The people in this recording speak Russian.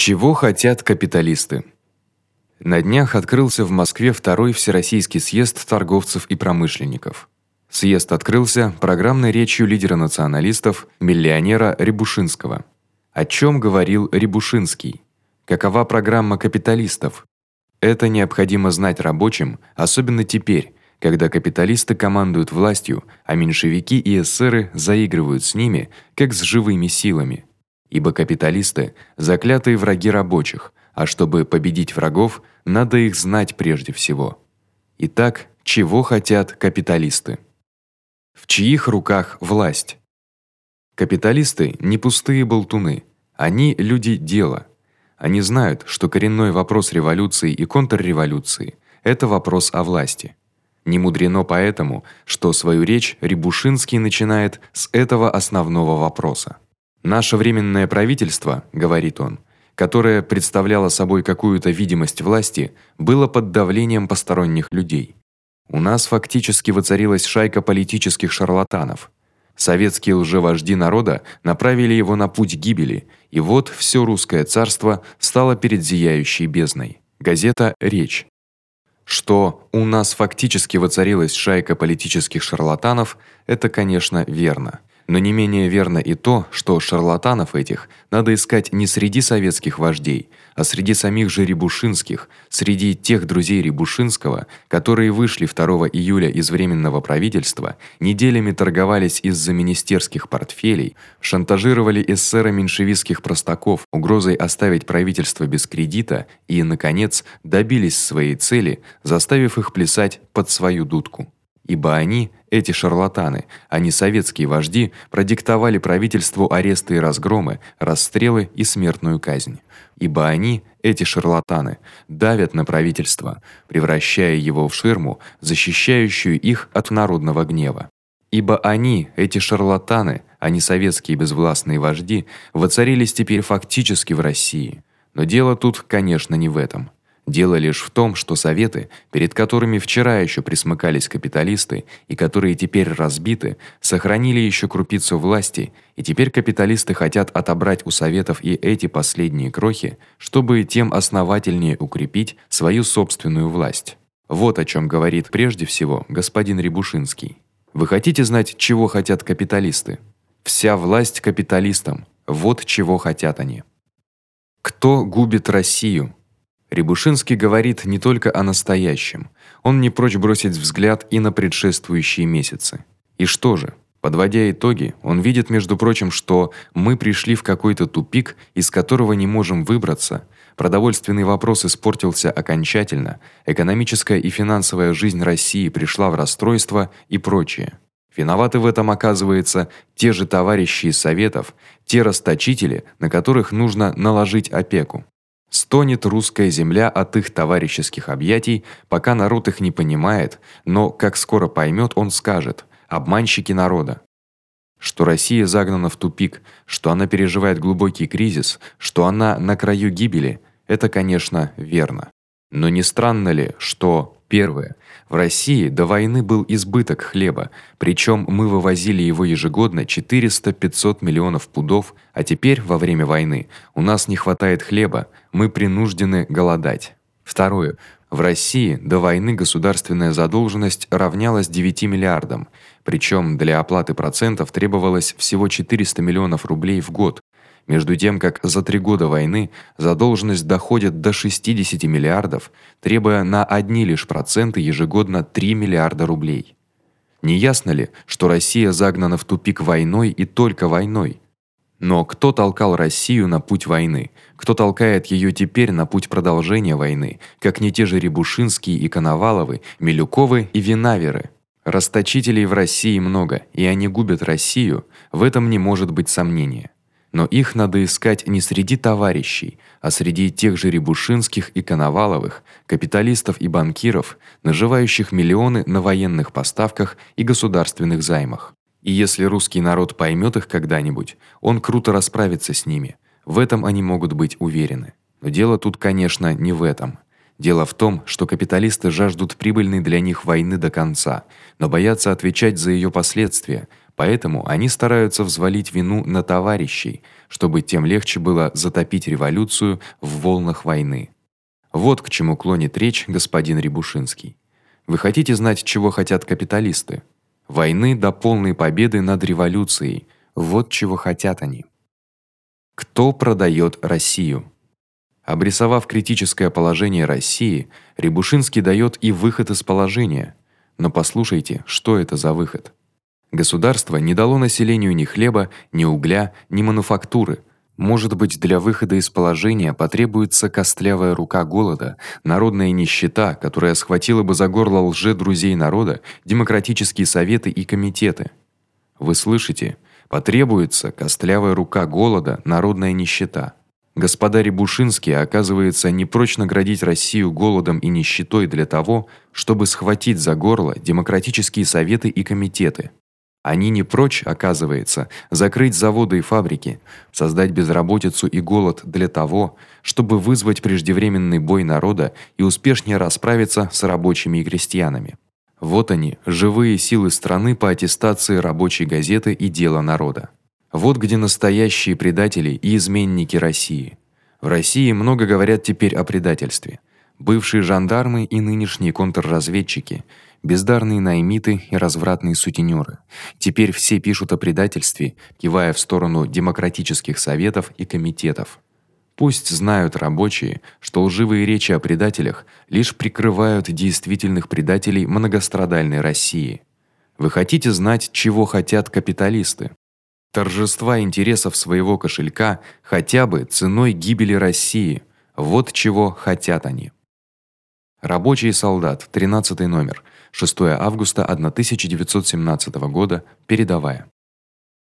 Чего хотят капиталисты? На днях открылся в Москве второй всероссийский съезд торговцев и промышленников. Съезд открылся программной речью лидера националистов, миллионера Рябушинского. О чём говорил Рябушинский? Какова программа капиталистов? Это необходимо знать рабочим, особенно теперь, когда капиталисты командуют властью, а меньшевики и эсеры заигрывают с ними, как с живыми силами ибо капиталисты заклятые враги рабочих, а чтобы победить врагов, надо их знать прежде всего. Итак, чего хотят капиталисты? В чьих руках власть? Капиталисты не пустые болтуны, они люди дела. Они знают, что коренной вопрос революции и контрреволюции это вопрос о власти. Не мудрено поэтому, что свою речь Рябушинский начинает с этого основного вопроса. Наше временное правительство, говорит он, которое представляло собой какую-то видимость власти, было под давлением посторонних людей. У нас фактически воцарилась шайка политических шарлатанов. Советские лжевожди народа направили его на путь гибели, и вот всё русское царство стало перед зияющей бездной. Газета Речь. Что у нас фактически воцарилась шайка политических шарлатанов это, конечно, верно. Но не менее верно и то, что шарлатанов этих надо искать не среди советских вождей, а среди самих же Рябушинских, среди тех друзей Рябушинского, которые вышли 2 июля из временного правительства, неделями торговались из-за министерских портфелей, шантажировали эсера меньшевистских простаков угрозой оставить правительство без кредита и наконец добились своей цели, заставив их плясать под свою дудку. Ибо они, эти шарлатаны, а не советские вожди, продиктовали правительству аресты и разгромы, расстрелы и смертную казнь. Ибо они, эти шарлатаны, давят на правительство, превращая его в ширму, защищающую их от народного гнева. Ибо они, эти шарлатаны, а не советские безвластные вожди, воцарились теперь фактически в России. Но дело тут, конечно, не в этом. Дело лишь в том, что советы, перед которыми вчера ещё присмыкались капиталисты и которые теперь разбиты, сохранили ещё крупицу власти, и теперь капиталисты хотят отобрать у советов и эти последние крохи, чтобы тем основательнее укрепить свою собственную власть. Вот о чём говорит прежде всего господин Рябушинский. Вы хотите знать, чего хотят капиталисты? Вся власть капиталистам. Вот чего хотят они. Кто губит Россию? Рябушинский говорит не только о настоящем. Он не прочь бросить взгляд и на предшествующие месяцы. И что же? Подводя итоги, он видит, между прочим, что мы пришли в какой-то тупик, из которого не можем выбраться. Продовольственный вопрос испортился окончательно, экономическая и финансовая жизнь России пришла в расстройство и прочее. Виноваты в этом оказывается те же товарищи из советов, те расточители, на которых нужно наложить опеку. Стонет русская земля от их товарищеских объятий, пока народ их не понимает, но как скоро поймёт, он скажет: обманщики народа. Что Россия загнана в тупик, что она переживает глубокий кризис, что она на краю гибели это, конечно, верно. Но не странно ли, что первое в России до войны был избыток хлеба, причём мы вывозили его ежегодно 400-500 миллионов пудов, а теперь во время войны у нас не хватает хлеба, мы принуждены голодать. Второе в России до войны государственная задолженность равнялась 9 миллиардам, причём для оплаты процентов требовалось всего 400 миллионов рублей в год, между тем, как за три года войны задолженность доходит до 60 миллиардов, требуя на одни лишь проценты ежегодно 3 миллиарда рублей. Не ясно ли, что Россия загнана в тупик войной и только войной? Но кто толкал Россию на путь войны? Кто толкает её теперь на путь продолжения войны, как не те же Рябушинские и Коноваловы, Милюковы и Винаверы? Расточителей в России много, и они губят Россию, в этом не может быть сомнения но их надо искать не среди товарищей, а среди тех же Рябушинских и Коноваловых, капиталистов и банкиров, наживающих миллионы на военных поставках и государственных займах. И если русский народ поймёт их когда-нибудь, он круто расправится с ними. В этом они могут быть уверены. Но дело тут, конечно, не в этом. Дело в том, что капиталисты жаждут прибыльной для них войны до конца, но боятся отвечать за её последствия, Поэтому они стараются взвалить вину на товарищей, чтобы тем легче было затопить революцию в волнах войны. Вот к чему клонит речь господин Рябушинский. Вы хотите знать, чего хотят капиталисты? Войны до полной победы над революцией. Вот чего хотят они. Кто продаёт Россию? Обрисовав критическое положение России, Рябушинский даёт и выход из положения. Но послушайте, что это за выход? Государство не дало населению ни хлеба, ни угля, ни мануфактуры. Может быть, для выхода из положения потребуется костлявая рука голода, народная нищета, которая схватила бы за горло лже-друзей народа, демократические советы и комитеты. Вы слышите? Потребуется костлявая рука голода, народная нищета. Господа Рябушинские, оказывается, не прочь наградить Россию голодом и нищетой для того, чтобы схватить за горло демократические советы и комитеты. Они не прочь, оказывается, закрыть заводы и фабрики, создать безработицу и голод для того, чтобы вызвать преждевременный бой народа и успешнее расправиться с рабочими и крестьянами. Вот они, живые силы страны по аттестации рабочей газеты и дела народа. Вот где настоящие предатели и изменники России. В России много говорят теперь о предательстве. Бывшие жандармы и нынешние контрразведчики бездарные наймиты и развратные сутенёры. Теперь все пишут о предательстве, кивая в сторону демократических советов и комитетов. Пусть знают рабочие, что лживые речи о предателях лишь прикрывают действительных предателей многострадальной России. Вы хотите знать, чего хотят капиталисты? Торжества интересов своего кошелька хотя бы ценой гибели России. Вот чего хотят они. Рабочий солдат, 13 номер. 6 августа 1917 года, передовая.